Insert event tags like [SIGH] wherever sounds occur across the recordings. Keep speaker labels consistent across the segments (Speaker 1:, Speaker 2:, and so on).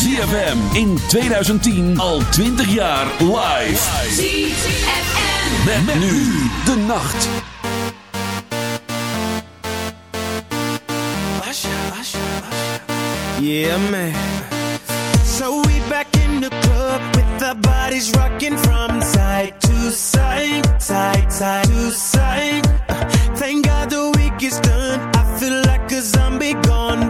Speaker 1: ZFM in 2010 al 20 jaar live.
Speaker 2: ZFM.
Speaker 1: Met, nu de nacht.
Speaker 3: Yeah, man. So we back in the club with our bodies rocking from side to side, side, side to side. Thank God the week is done. I feel like a zombie gone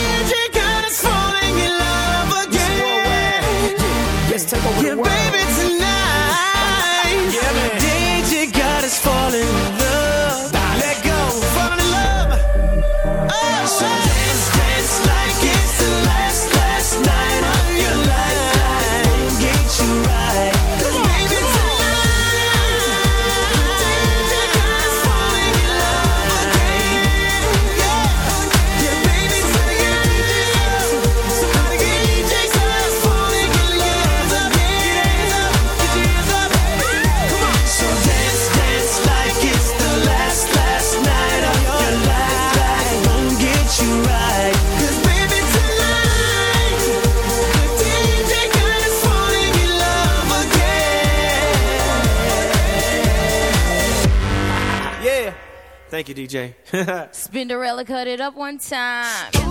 Speaker 4: [LAUGHS]
Speaker 2: Spinderella cut it up one time.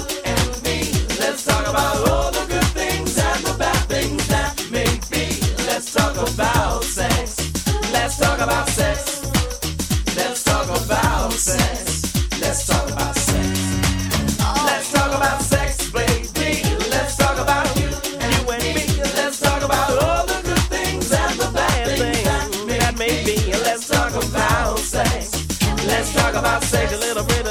Speaker 3: I say a little bit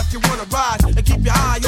Speaker 5: if you wanna rise and keep your eye on.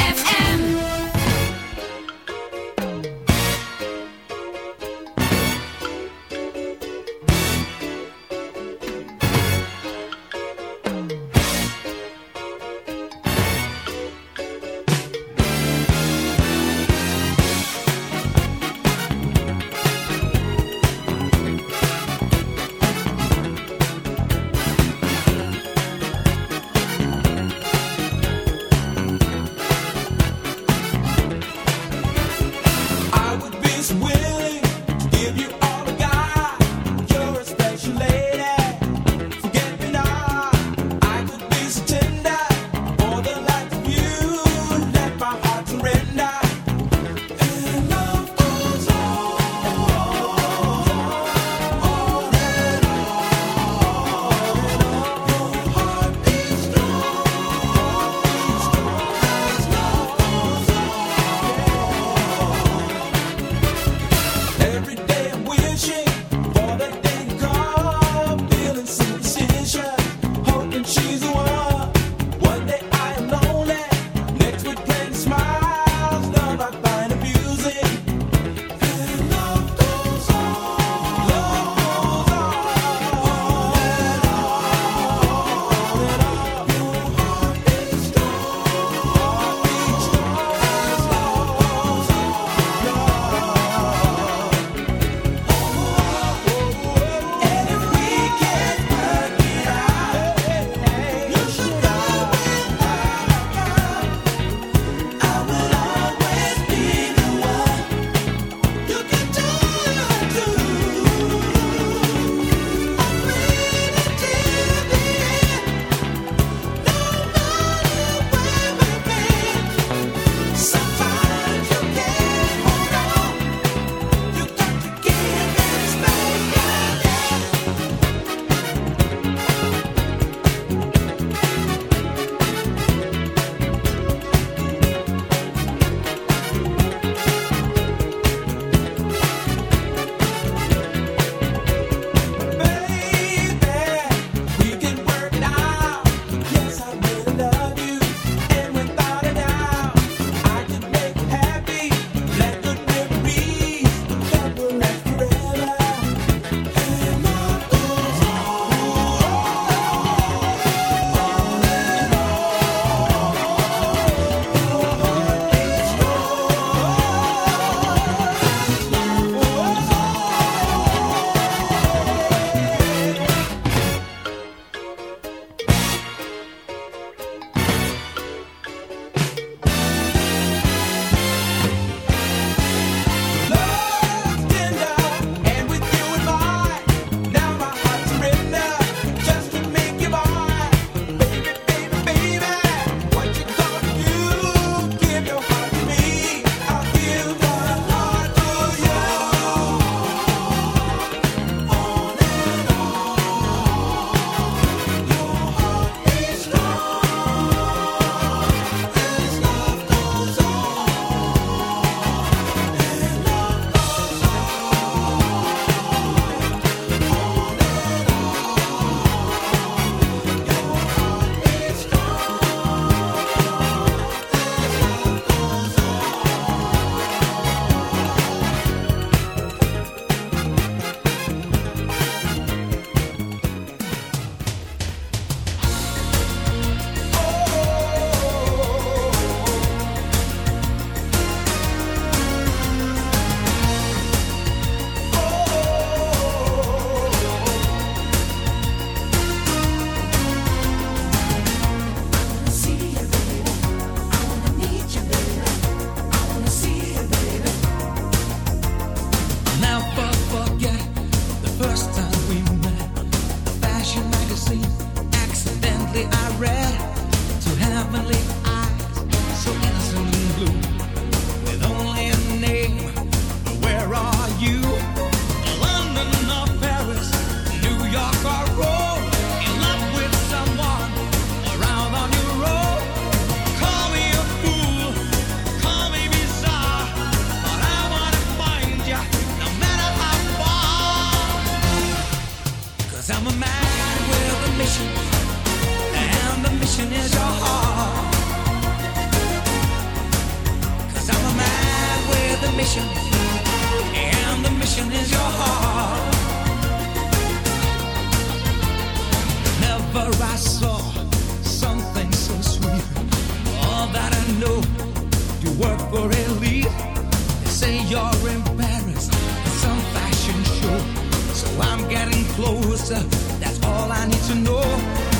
Speaker 6: closer. That's all I need to know.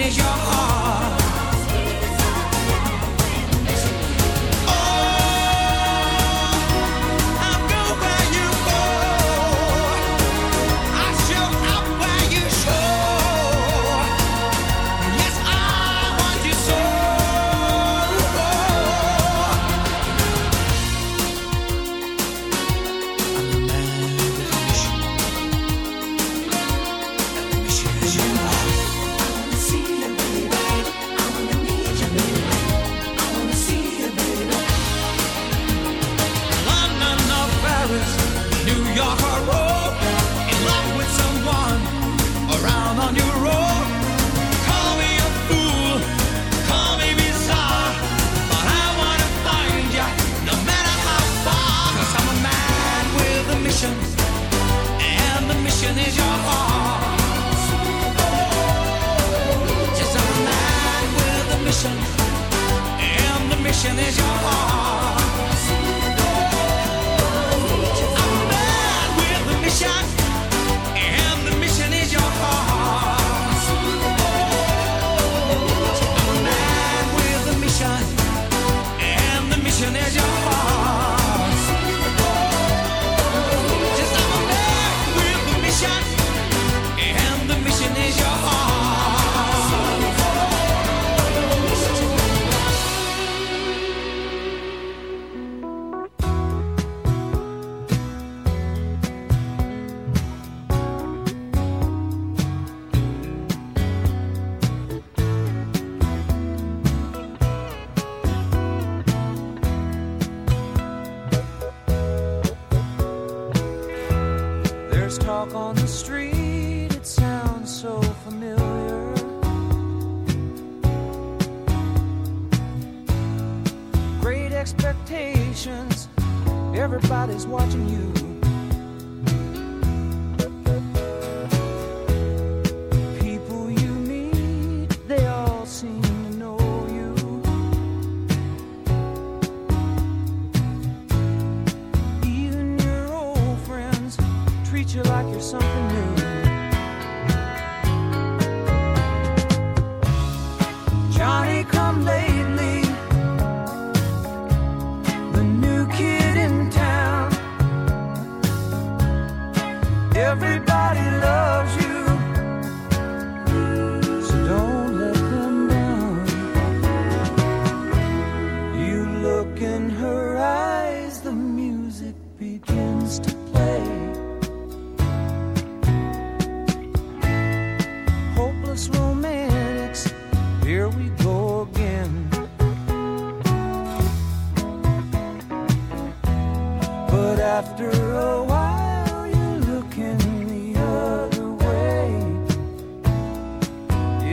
Speaker 6: is your heart?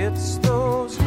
Speaker 7: It's
Speaker 1: those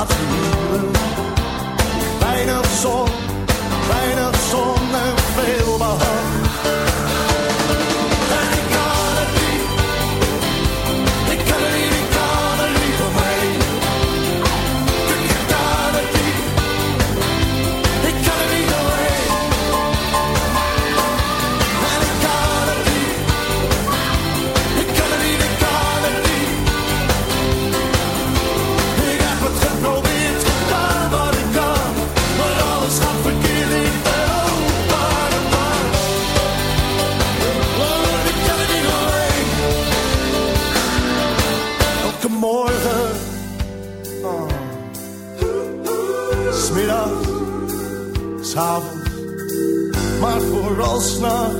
Speaker 1: nothing Krishna.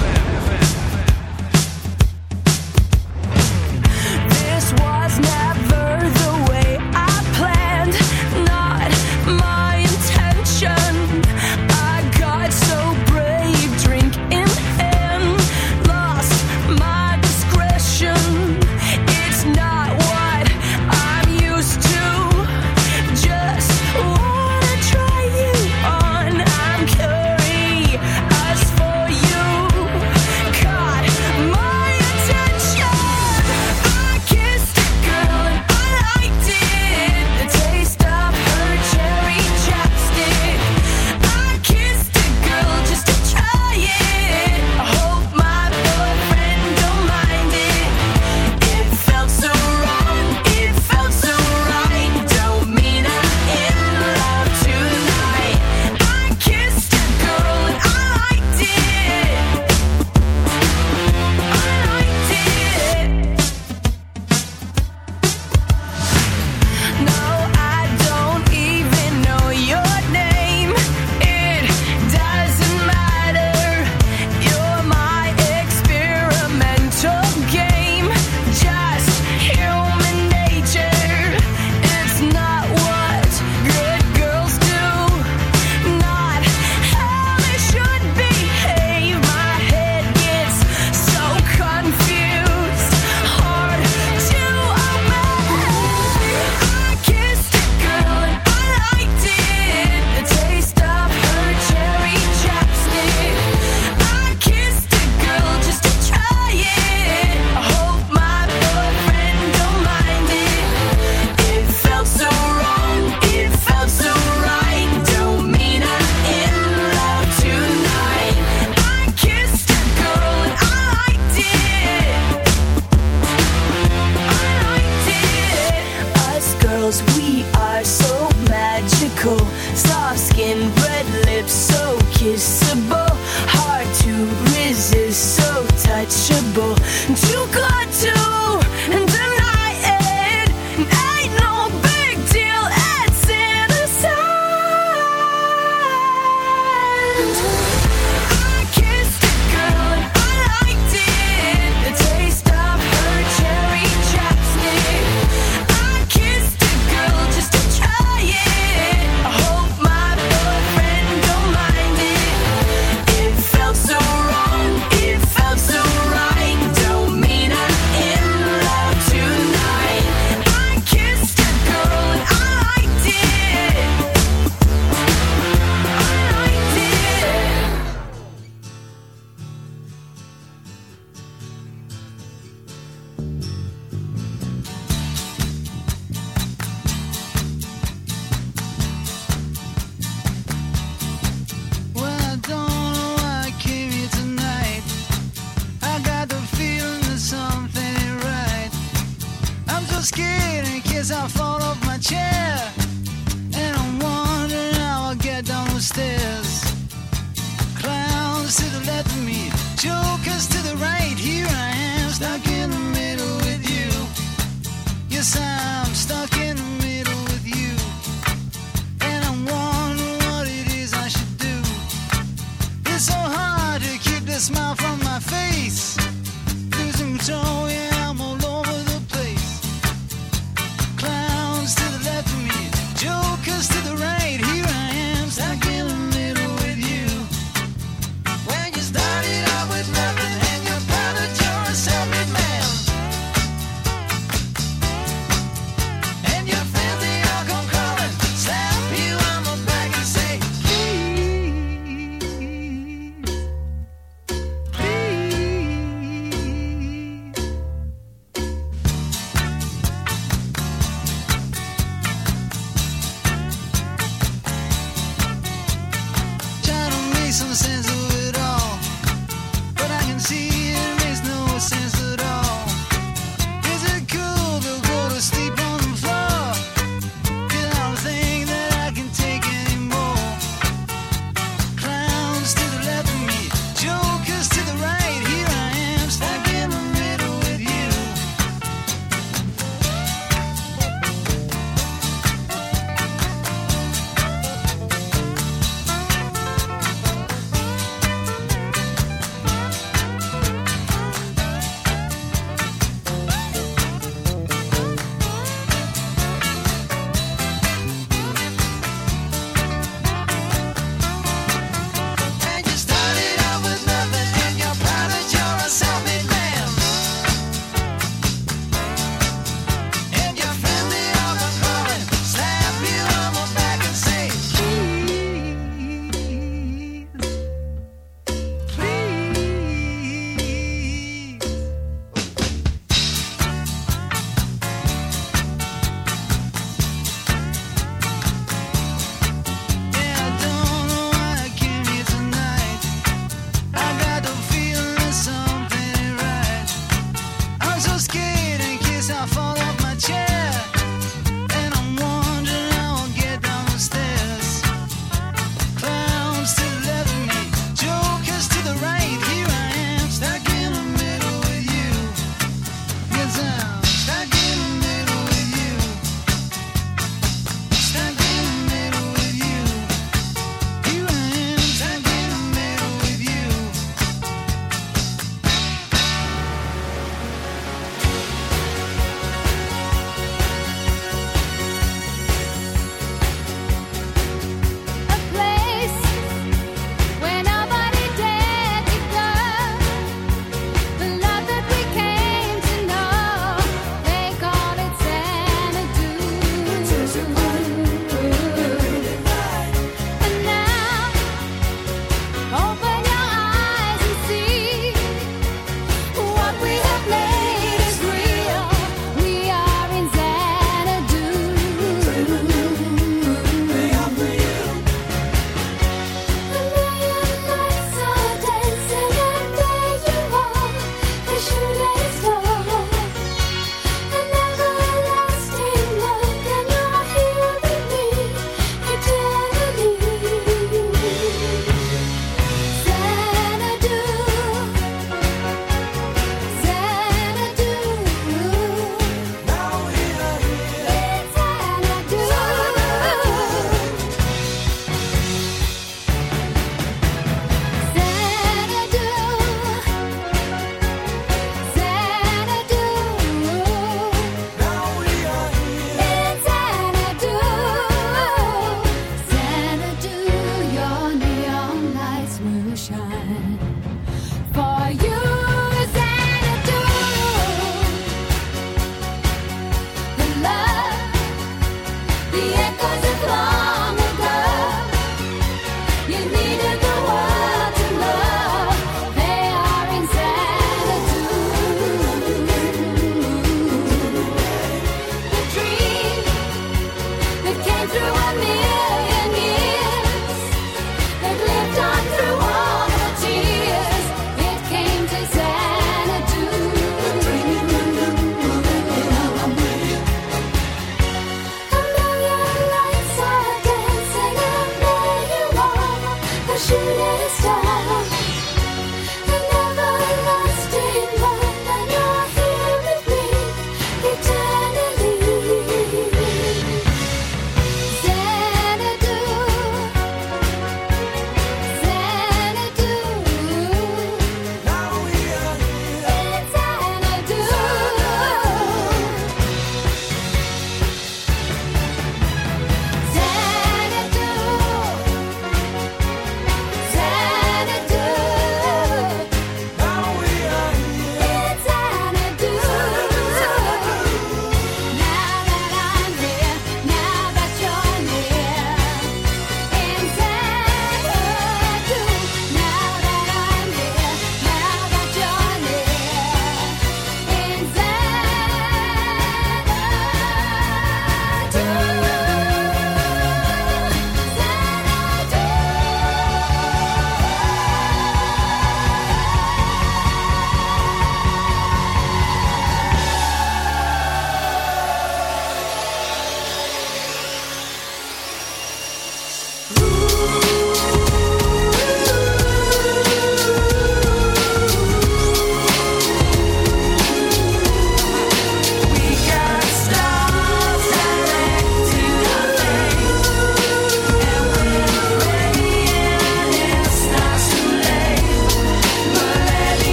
Speaker 8: Some on the.